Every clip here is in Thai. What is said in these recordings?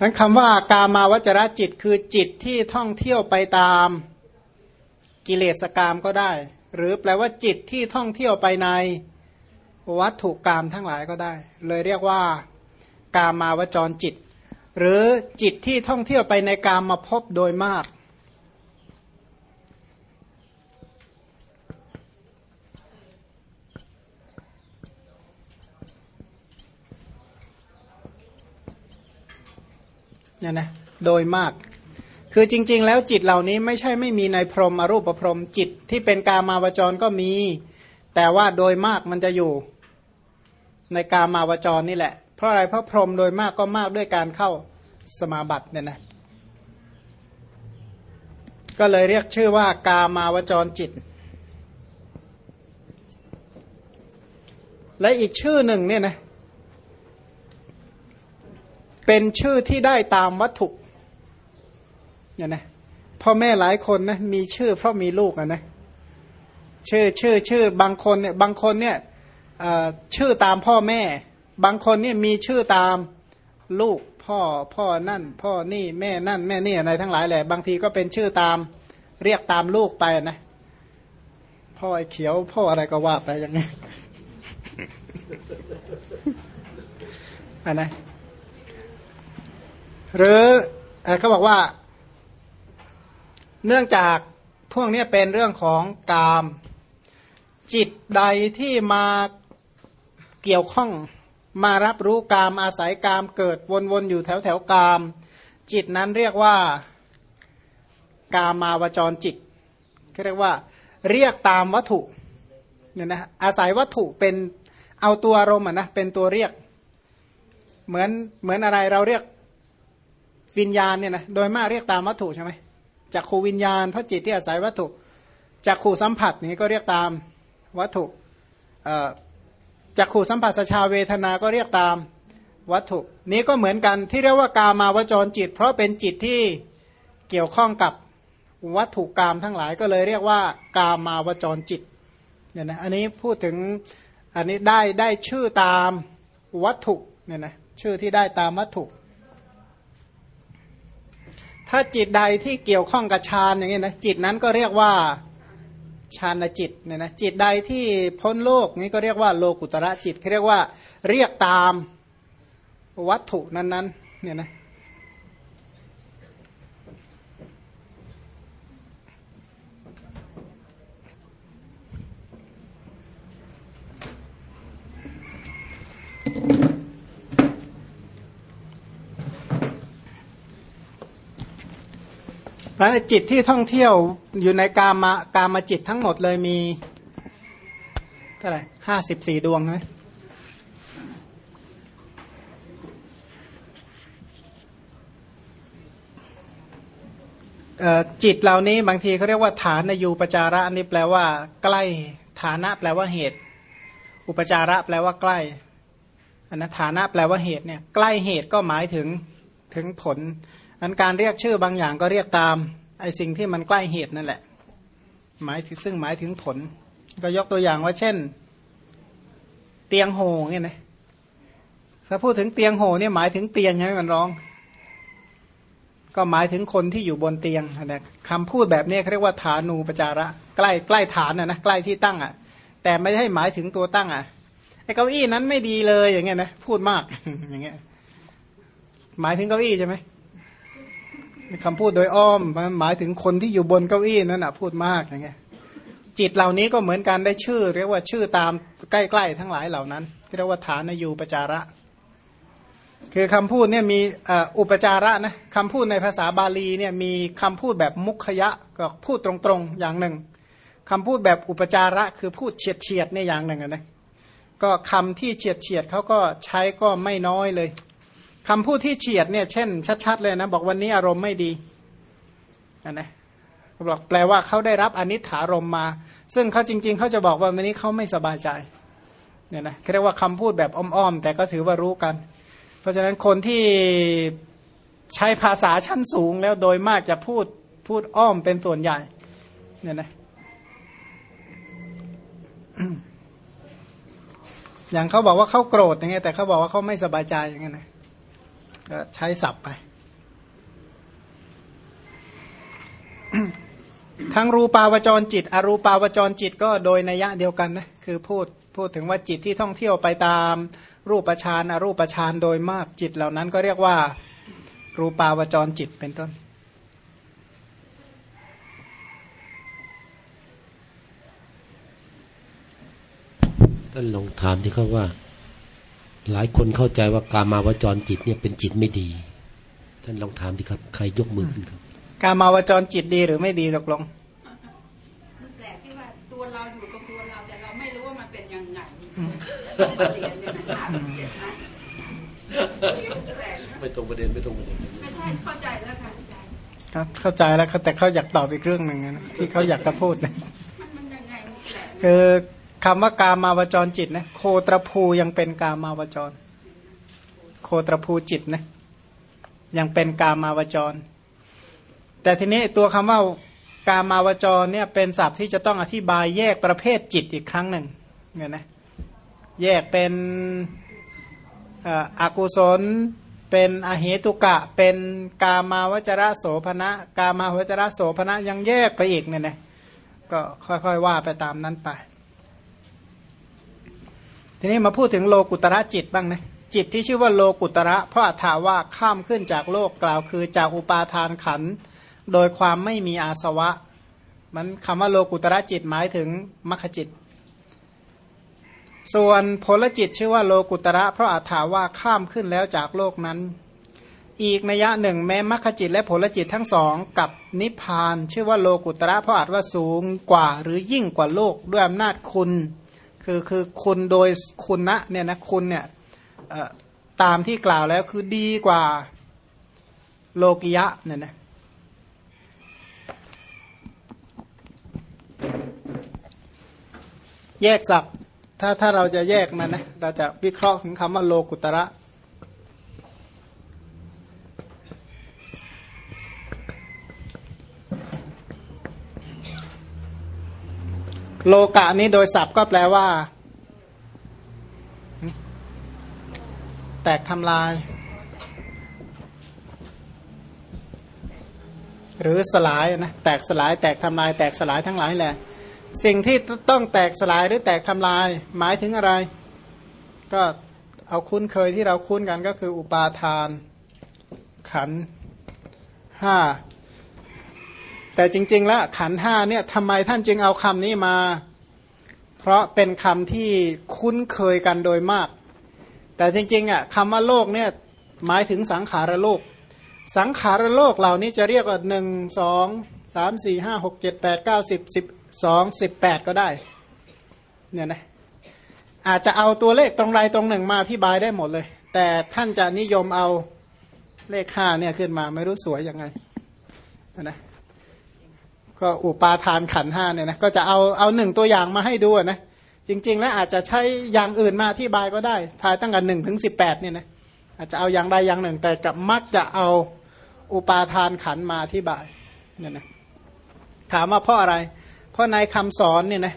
นั้นคำว่ากามาวจรจิตคือจิตที่ท่องเที่ยวไปตามกิเลสกามก็ได้ หรือแปลว่าจิตที่ท่องเที่ยวไปในวัตถุกรรมทั้งหลายก็ได้ เลยเรียกว่ากามาวจรจิต หรือจิตที่ท่องเที่ยวไปในกามมาพบโดยมาก เนี่ยนะโดยมาก คือจริง ๆ แล้วจิตเหล่านี้ไม่ใช่ไม่มีในพรหมอรูปพรหมจิตที่เป็นกามาวจรก็มี แต่ว่าโดยมากมันจะอยู่ในกามาวจรนี่แหละ เพราะอะไรเพราะพรหมโดยมากก็มากด้วยการเข้าสมาบัติเนี่ยนะก็เลยเรียกชื่อว่ากามาวจรจิต และอีกชื่อหนึ่งเนี่ยนะ เป็นชื่อที่ได้ตามวัตถุเนี่ยนะพ่อแม่หลายคนนะมีชื่อเพราะมีลูกอะนะชื่อชื่อชื่อบางคนเนี่ยบางคนเนี่ยชื่อตามพ่อแม่ บางคนเนี่ยมีชื่อตามลูกพ่อพ่อนั่น พ่อนี่แม่นั่น แม่นี่อะไรทั้งหลายแหละบางทีก็เป็นชื่อตามเรียกตามลูกไปนะพ่อไอ้เขียวพ่ออะไรก็ว่าไปอย่างนี้อันนะ หรือเขาบอกว่า เนื่องจากพวกนี้เป็นเรื่องของกาม จิตใดที่มาเกี่ยวข้องมารับรู้กามอาศัยกามเกิดวนๆอยู่แถวแถวกาม จิตนั้นเรียกว่ากามาวจรจิตเรียกว่า เรียกตามวัตถุเนี่ยนะอาศัยวัตถุเป็นเอาตัวอารมณ์นะเป็นตัวเรียก เหมือนเหมือนอะไรเราเรียก วิญญาณเนี่ยนะโดยมากเรียกตามวัตถุใช่ไหมจากขูวิญญาณเพราะจิตที่อาศัยวัตถุจากขูสัมผัสนี้ก็เรียกตามวัตถุจากขูสัมผัสสชาเวทนาก็เรียกตามวัตถุ นี้ก็เหมือนกันที่เรียกว่ากามาวจรจิต เพราะเป็นจิตที่เกี่ยวข้องกับวัตถุกรรมทั้งหลายก็เลยเรียกว่ากามาวจรจิตเนี่ยนะอันนี้พูดถึงอันนี้ได้ได้ชื่อตามวัตถุเนี่ยนะชื่อที่ได้ตามวัตถุ ถ้าจิตใดที่เกี่ยวข้องกับฌานอย่างนี้นะจิตนั้นก็เรียกว่าฌานจิตเนี่ยนะจิตใดที่พ้นโลกนี้ก็เรียกว่าโลกุตระจิตเขาเรียกว่าเรียกตามวัตถุนั้นๆเนี่ยนะ เพราะจิตที่ท่องเที่ยวอยู่ในกามากามาจิตทั้งหมดเลยมีเท่าไหร่ห้าสิบสี่ดวงใช่ไหมจิตเหล่านี้บางทีเขาเรียกว่าฐานอยู่ปจาระนี่แปลว่า ใกล้ฐานะแปลว่าเหตุ อุปจาระแปลว่าใกล้อันนั้นฐานะแปลว่าเหตุเนี่ยใกล้เหตุก็หมายถึงถึงผล อันการเรียกชื่อบางอย่างก็เรียกตามไอสิ่งที่มันใกล้เหตุนั่นแหละ หมายถึงซึ่งหมายถึงผล ก็ยกตัวอย่างว่าเช่น เตียงโหเนี่ยนะถ้าพูดถึงเตียงโหเนี่ยหมายถึงเตียงใช่ไหมมันร้อง ก็หมายถึงคนที่อยู่บนเตียงนะคำพูดแบบนี้เขาเรียกว่าฐานูปจาระ ใกล้ใกล้ฐานนะนะใกล้ที่ตั้งอะ แต่ไม่ใช่หมายถึงตัวตั้งอะไอ้เก้าอี้นั้นไม่ดีเลยอย่างเงี้ยนะพูดมากอย่างเงี้ยหมายถึงเก้าอี้ใช่ไหม คำพูดโดยอ้อมมันหมายถึงคนที่อยู่บนเก้าอี้นั่นนะพูดมากอย่างเงี้ยจิตเหล่านี้ก็เหมือนกันได้ชื่อ เรียกว่าชื่อตามใกล้ๆทั้งหลายเหล่านั้นเรียกว่าฐานยูปจาระ คือคำพูดเนี่ยมีอุปจาระนะคำพูดในภาษาบาลีเนี่ยมีคำพูดแบบมุขยะก็พูดตรงๆอย่างหนึ่งคำพูดแบบอุปจาระคือพูดเฉียดเฉียดเนี่ยอย่างหนึ่งนะก็คำที่เฉียดเฉียดเขาก็ใช้ก็ไม่น้อยเลย คำพูดที่เฉียดเนี่ยเช่น ชัด ๆ เลยนะ บอกวันนี้อารมณ์ไม่ดีนะบอกแปลว่าเขาได้รับอนิถารมมา ซึ่งเขาจริง ๆเขาจะบอกว่าวันนี้เขาไม่สบายใจเนี่ยนะเรียกว่าคำพูดแบบอ้อมๆแต่ก็ถือว่ารู้กัน เพราะฉะนั้นคนที่ใช้ภาษาชั้นสูงแล้วโดยมากจะพูดพูดอ้อมเป็นส่วนใหญ่เนี่ยนะอย่างเขาบอกว่าเขาโกรธอย่างเงี้ยแต่เขาบอกว่าเขาไม่สบายใจอย่างเงี้ยนะ ก็ใช้ศัพท์ไป ทั้งรูปาวจรจิต อรูปาวจรจิตก็โดยนัยยะเดียวกันนะคือพูดพูดถึงว่าจิตที่ท่องเที่ยวไปตามรูปฌานอรูปฌานโดยมากจิตเหล่านั้นก็เรียกว่า รูปาวจรจิตเป็นต้น ท่านลองถามที่เขาว่า หลายคนเข้าใจว่าการมาวจรจิตเนี่ยเป็นจิตไม่ดี ท่านลองถามดิครับ ใครยกมือขึ้นครับ การมาวจรจิตดีหรือไม่ดีตกลงมันแปลกที่ว่าตัวเราอยู่กับตัวเราแต่เราไม่รู้ว่ามันเป็นยังไงต้องมาเรียนเนี่ยนะเจ็บนะแปลกนะไม่ตรงประเด็นไม่ตรงประเด็นไม่ใช่เข้าใจแล้วค่ะอาจารย์ครับเข้าใจแล้วครับแต่เขาอยากตอบอีกเรื่องหนึ่งนะที่เขาอยากจะพูดนะมันมันยังไงมันแปลกคือ คำว่ากามาวจรจิตนะโคตรภูยังเป็นกามาวจร โคตรภูจิตนะยังเป็นกามาวจร แต่ทีนี้ตัวคำว่ากามาวจรเนี่ยเป็นศัพท์ที่จะต้องอธิบายแยกประเภทจิตอีกครั้งหนึ่งเนี่ยนะแยกเป็นอ่ออกุศล เป็นอเหตุกะ เป็นกามาวจระโสภณะกามาวจระโสภณะยังแยกไปอีกเนี่ยนะก็ค่อยๆว่าไปตามนั้นไป ทีนี้มาพูดถึงโลกุตระจิตบ้างนะจิตที่ชื่อว่าโลกุตระเพราะอัฏฐาว่าข้ามขึ้นจากโลกกล่าวคือจากอุปาทานขันโดยความไม่มีอาสวะ มันคำว่าโลกุตระจิตหมายถึงมัคคจิต ส่วนผลจิตชื่อว่าโลกุตระ เพราะอัฏฐาว่าข้ามขึ้นแล้วจากโลกนั้น อีกนัยยะหนึ่งแม้มัคคจิต และผลจิตทั้งสองกับนิพพาน ชื่อว่าโลกุตระเพราะอาจว่าสูงกว่าหรือยิ่งกว่าโลกด้วยอำนาจคุณ คือคือคุณโดยคุณนะเนี่ยนะคุณเนี่ยตามที่กล่าวแล้วคือดีกว่าโลกิยะเนี่ยนะแยกศัพท์ถ้าถ้าเราจะแยกมันนะเราจะวิเคราะห์ถึงคำว่าโลกุตระ โลกะนี้โดยศัพท์ก็แปลว่า แตกทำลาย หรือสลายนะแตกสลาย แตกทำลาย แตกสลายทั้งหลายแหละ สิ่งที่ต้องแตกสลายหรือแตกทำลาย หมายถึงอะไร ก็เอาคุ้นเคยที่เราคุ้นกันก็คืออุปาทาน ขันห้า แต่จริง ๆ แล้วขันห้าเนี่ยทำไมท่านจึงเอาคำนี้มา เพราะเป็นคำที่คุ้นเคยกันโดยมาก แต่จริงๆอะคำว่าโลกเนี่ยหมายถึงสังขารโลก สังขารโลกเหล่านี้จะเรียกว่าหนึ่งสองสามสี่ห้าหกเจ็ดแปดเก้าสิบสิบสองสิบแปดก็ได้เนี่ยนะอาจจะเอาตัวเลขตรงใดตรงหนึ่งมาอธิบายได้หมดเลย แต่ท่านจะนิยมเอาเลขห้าเนี่ยขึ้นมาไม่รู้สวยยังไงนะ ก็อุปาทานขันห้าเนี่ยนะก็จะเอาเอาหนึ่งตัวอย่างมาให้ดูอะนะจริง ๆ แล้วอาจจะใช้อย่างอื่นมาอธิบายก็ได้ทายตั้งแต่หนึ่งถึงสิบแปดเนี่ยนะอาจจะเอาอย่างใดอย่างหนึ่ง แต่กับมักจะเอาอุปาทานขันมาอธิบายเนี่ยนะถามว่าเพราะอะไร เพราะในคำสอนเนี่ยนะ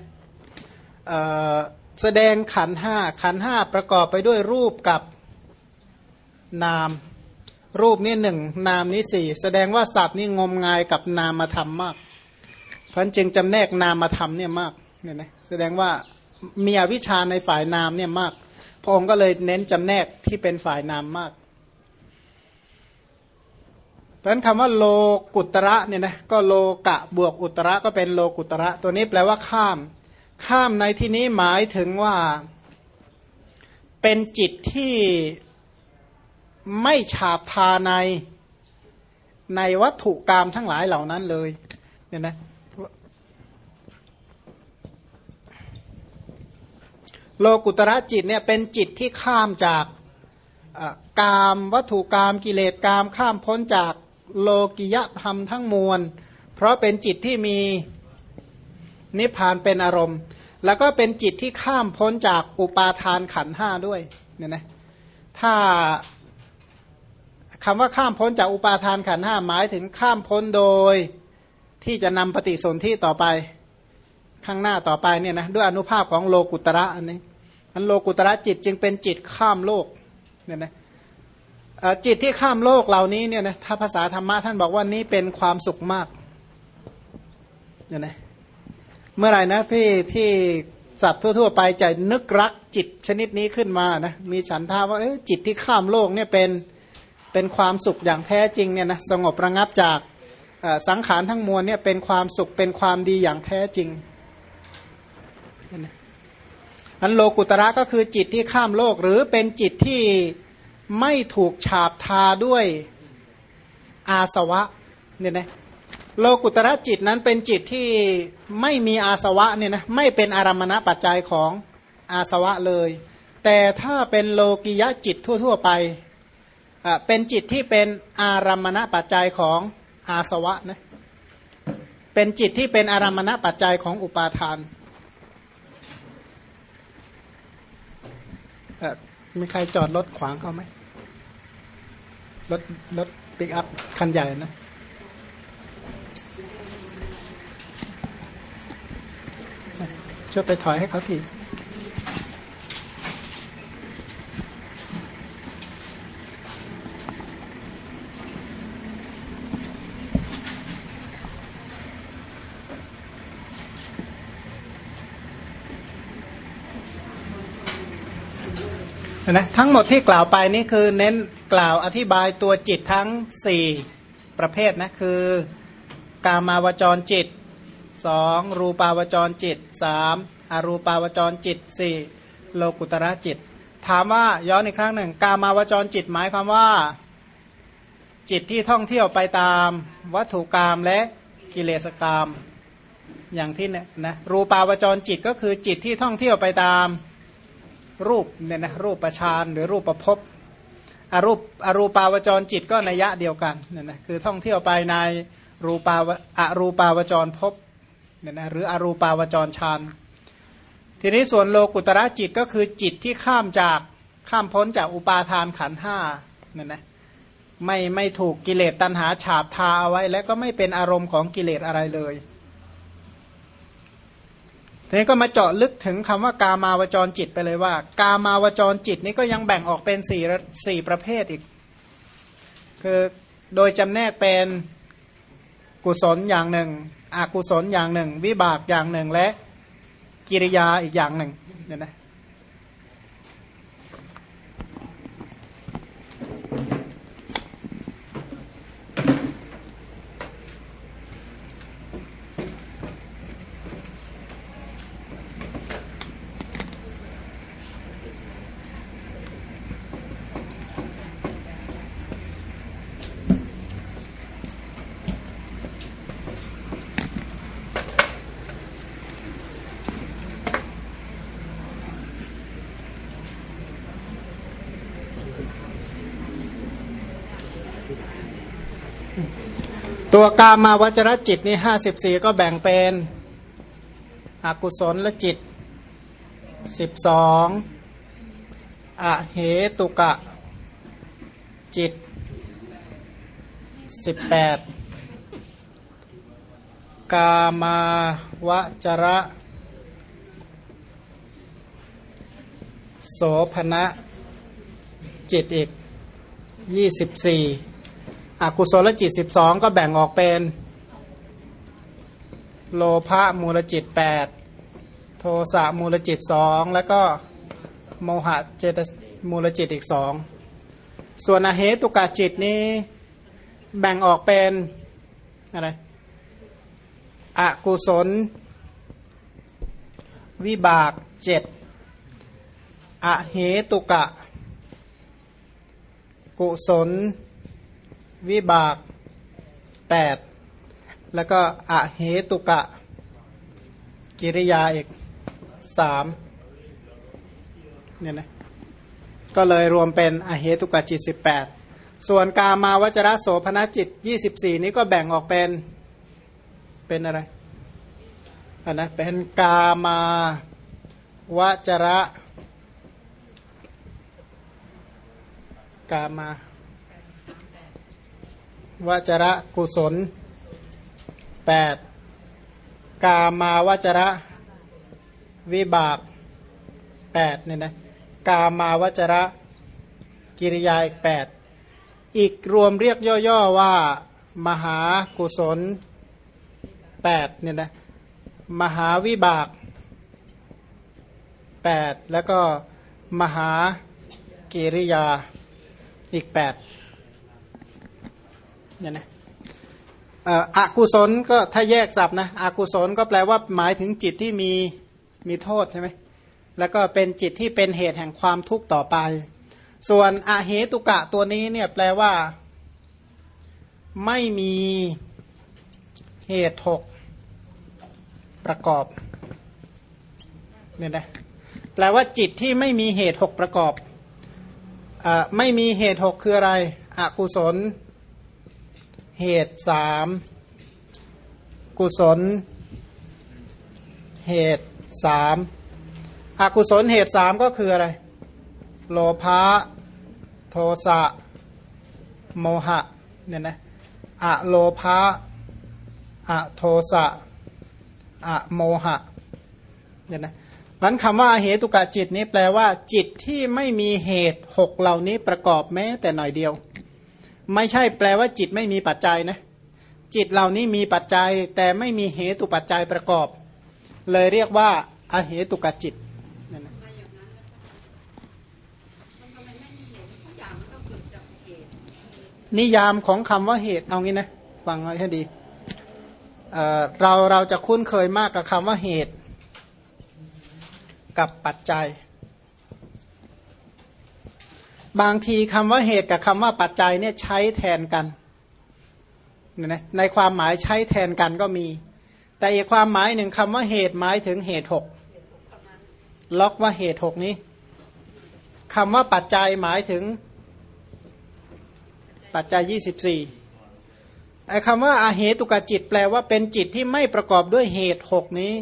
แสดงขันห้าขันห้าประกอบไปด้วยรูปกับนาม รูปนี่หนึ่งนามนี่สี่แสดงว่าสัตว์นี่งมงายกับนามธรรมมาก พราะจึงจำแนกนามธรรมเนี่ยมากเนี่ยนะแสดงว่ามีอวิชชาในฝ่ายนามเนี่ยมาก พระองค์ก็เลยเน้นจำแนกที่เป็นฝ่ายนามมากเพราะฉะนั้นคำว่าโลกุตระเนี่ยนะก็โลกะบวกอุตระก็เป็นโลกุตระ ตัวนี้แปลว่าข้าม ข้ามในที่นี้หมายถึงว่าเป็นจิตที่ไม่ฉาบทาในในวัตถุกรรมทั้งหลายเหล่านั้นเลยเนี่ยนะ โลกุตระจิตเนี่ยเป็นจิตที่ข้ามจากกามวัตถุกรรมกิเลสกรรมข้ามพ้นจากโลกิยธรรมทั้งมวล เพราะเป็นจิตที่มีนิพพานเป็นอารมณ์ แล้วก็เป็นจิตที่ข้ามพ้นจากอุปาทานขันห้าด้วยเนี่ยนะถ้าคำว่าข้ามพ้นจากอุปาทานขันห้าหมายถึงข้ามพ้นโดยที่จะนำปฏิสนธิต่อไปข้างหน้าต่อไปเนี่ยนะด้วยอนุภาพของโลกุตระอันนี้ อันโลกุตระจิตจึงเป็นจิตข้ามโลกเนี่ยนะจิตที่ข้ามโลกเหล่านี้เนี่ยนะถ้าภาษาธรรมะท่านบอกว่านี้เป็นความสุขมากเนี่ยนะเมื่อไหร่นะที่ที่สัตว์ทั่ว ๆ ไปจะนึกรักจิตชนิดนี้ขึ้นมานะมีฉันทาว่าจิตที่ข้ามโลกเนี่ยเป็นเป็นความสุขอย่างแท้จริงเนี่ยนะสงบระงับจากสังขารทั้งมวลเนี่ยเป็นความสุขเป็นความดีอย่างแท้จริงเนี่ยนะ อันโลกุตระก็คือจิตที่ข้ามโลกหรือเป็นจิตที่ไม่ถูกฉาบทาด้วยอาสวะเนี่ยนะโลกุตระจิตนั้นเป็นจิตที่ไม่มีอาสวะเนี่ยนะไม่เป็นอารมณปัจจัยของอาสวะเลย แต่ถ้าเป็นโลกิยะจิตทั่ว ๆ ไปอะเป็นจิตที่เป็นอารมณปัจจัยของอาสวะนะเป็นจิตที่เป็นอารมณปัจจัยของอุปาทานเอ่อ มีใครจอดรถขวางเขาไหมรถรถปิกอัพคันใหญ่นะช่วยไปถอยให้เขาที นะทั้งหมดที่กล่าวไปนี่คือเน้นกล่าวอธิบายตัวจิตทั้ง 4 ประเภทนะคือกามาวจรจิต 2. รูปาวจรจิต 3. อรูปาวจรจิต 4. โลกุตระจิต ถามว่าย้อนอีกครั้งหนึ่ง กามาวจรจิตหมายความว่า จิตที่ท่องเที่ยวไปตามวัตถุกรรมและกิเลสกรรมอย่างที่นี่นะรูปาวจรจิตก็คือจิตที่ท่องเที่ยวไปตาม รูปเนี่ยนะรูปประชานหรือรูปประพบอรูปอรูปาวจรจิตก็นัยยะเดียวกันเนี่ยนะคือท่องเที่ยวไปในรูปาวอรูปาวจรภพเนี่ยนะหรืออรูปาวจรฌานทีนี้ส่วนโลกุตระจิตก็คือจิตที่ข้ามจากข้ามพ้นจากอุปาทานขันห้าเนี่ยนะไม่ไม่ถูกกิเลสตัณหาฉาบทาเอาไว้ และก็ไม่เป็นอารมณ์ของกิเลสอะไรเลย ทีนี้ก็มาเจาะลึกถึงคำว่ากามาวจรจิตไปเลยว่า กามาวจรจิตนี้ก็ยังแบ่งออกเป็นสี่สี่ประเภทอีก คือโดยจำแนกเป็นกุศลอย่างหนึ่งอกุศลอย่างหนึ่ง วิบากอย่างหนึ่งและกิริยาอีกอย่างหนึ่งเนี่ยนะ ตัวกามาวจรจิตนี่ห้าสิบสี่ก็แบ่งเป็นอกุศลและจิตสิบสองอเหตุกะจิตสิบแปดกามาวจระโสภณะจิตอีกยี่สิบสี่ อกุศลจิตสิบสองก็แบ่งออกเป็น โลภะมูลจิตแปดโทสะมูลจิตสองแล้วก็โมหะเจตมูลจิตอีกสองส่วนอเหตุกาจิตนี้แบ่งออกเป็นอะไรอกุศล วิบากเจ็ดอเหตุกะ กุศล วิบากแปดแล้วก็อะเหตุกะ กิริยาอีกสามเนี่ยนะก็เลยรวมเป็นอเหตุกะจิตสิบแปดส่วนกามาวจรโสภณจิตยี่สิบสี่นี้ก็แบ่งออกเป็นเป็นอะไรอันนะเป็นกามาวจระกามาว วจระกุศลแปดกามาวจระวิบากแปดเนี่ยนะกามาวจระกิริยาอีกแปดอีกรวมเรียกย่อๆว่า มหากุศลแปดเนี่ยนะมหาวิบากแปดแล้วก็มหากิริยาอีกแปด เนี่ยนะอ่ออกุศลก็ถ้าแยกศัพท์นะอกุศลก็แปลว่าหมายถึงจิตที่มีมีโทษใช่ไหมแล้วก็เป็นจิตที่เป็นเหตุแห่งความทุกข์ต่อไป ส่วนอาเหตุกะตัวนี้เนี่ยแปลว่า ไม่มีเหตุหกประกอบเนี่ยนะแปลว่าจิตที่ไม่มีเหตุหกประกอบอไม่มีเหตุหกคืออะไรอกุศล เหตุสามกุศล เหตุสามอกุศลเหตุสามก็คืออะไร โลภะโทสะโมหะเนี่ยนะอะโลภะอะโทสะอะโมหะเนี่ยนะมันคำว่าเหตุกะจิตนี้แปลว่า จิตที่ไม่มีเหตุหกเหล่านี้ประกอบแม้แต่หน่อยเดียว ไม่ใช่แปลว่าจิตไม่มีปัจจัยนะ จิตเหล่านี้มีปัจจัย แต่ไม่มีเหตุปัจจัยประกอบ เลยเรียกว่าอาเหตุกจิตเนี่ยนะมาอย่างนั้นแล้วมันทำไมไม่มีเหตุทุกอย่างมันก็เกิดจากเหตุนิยามของคำว่าเหตุเอางี้นะฟังไว้ให้ดีเเราเราจะคุ้นเคยมากกับคำว่าเหตุ กับปัจจัย บางทีคำว่าเหตุกับคำว่าปัจจัยเนี่ยใช้แทนกันนะในความหมายใช้แทนกันก็มี แต่อีกความหมายหนึ่งคำว่าเหตุหมายถึงเหตุหกล็อกว่าเหตุหกนี้คำว่าปัจจัยหมายถึงปัจจัยยี่สิบสี่ไอ้คำว่าอาเหตุกจิต แปลว่าเป็นจิตที่ไม่ประกอบด้วยเหตุหกนี้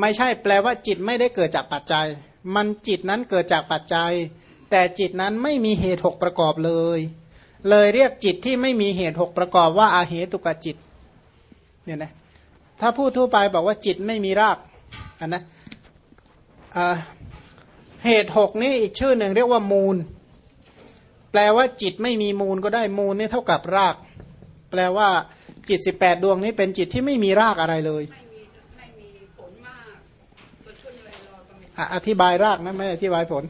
ไม่ใช่แปลว่าจิตไม่ได้เกิดจากปัจจัย มันจิตนั้นเกิดจากปัจจัย แต่จิตนั้นไม่มีเหตุหกประกอบเลย เลยเรียกจิตที่ไม่มีเหตุหกประกอบว่าอาเหตุกจิตเนี่ยนะถ้าพูดทั่วไปบอกว่าจิตไม่มีรากอันนะอ่าเหตุหกนี่อีกชื่อหนึ่งเรียกว่ามูล แปลว่าจิตไม่มีมูลก็ได้มูลนี่เท่ากับราก แปลว่าจิตสิบแปดดวงนี้เป็นจิตที่ไม่มีรากอะไรเลยไม่มีไม่มีผลมากเกิดขึ้นเลยรอก็ไม่อะอธิบายรากนะไม่อธิบายผล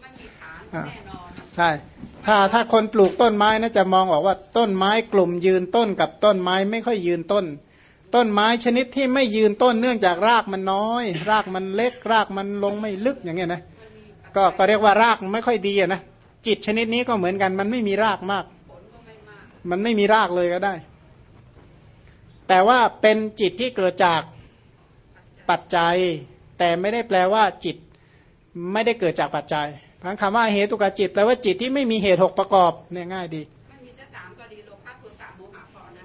ไม่มีฐาน อ่า แน่นอน ใช่ ถ้าถ้าคนปลูกต้นไม้นะจะมองออกว่าต้นไม้กลุ่มยืนต้นกับต้นไม้ไม่ค่อยยืนต้น ต้นไม้ชนิดที่ไม่ยืนต้นเนื่องจากรากมันน้อย รากมันเล็ก รากมันลงไม่ลึกอย่างเงี้ยนะก็ก็เรียกว่ารากไม่ค่อยดีอะนะจิตชนิดนี้ก็เหมือนกัน มันไม่มีรากมากผลก็ไม่มาก มันไม่มีรากเลยก็ได้ แต่ว่าเป็นจิตที่เกิดจากปัจจัย แต่ไม่ได้แปลว่าจิตไม่ได้เกิดจากปัจจัย พังคำว่าเหตุกจิตแปลว่าจิตที่ไม่มีเหตุหกประกอบเนี่ยง่ายดีไม่มีแต่สามก็ดีโลภะโทสะโมหะพอนะ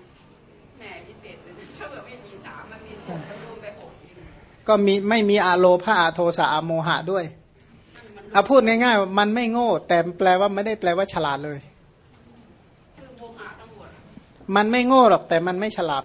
แหมพิเศษเลยนะถ้าเกิดไม่มีสามมันมีหกมันรวมไปหกอีกก็มีไม่มีอาโลภาอาโทสะอาโมหะด้วยมันเอาพูดง่ายๆว่ามันไม่โง่ แต่แปลว่าไม่ได้แปลว่าฉลาดเลยคือโมหะทั้งหมดมันไม่โง่หรอกแต่มันไม่ฉลาด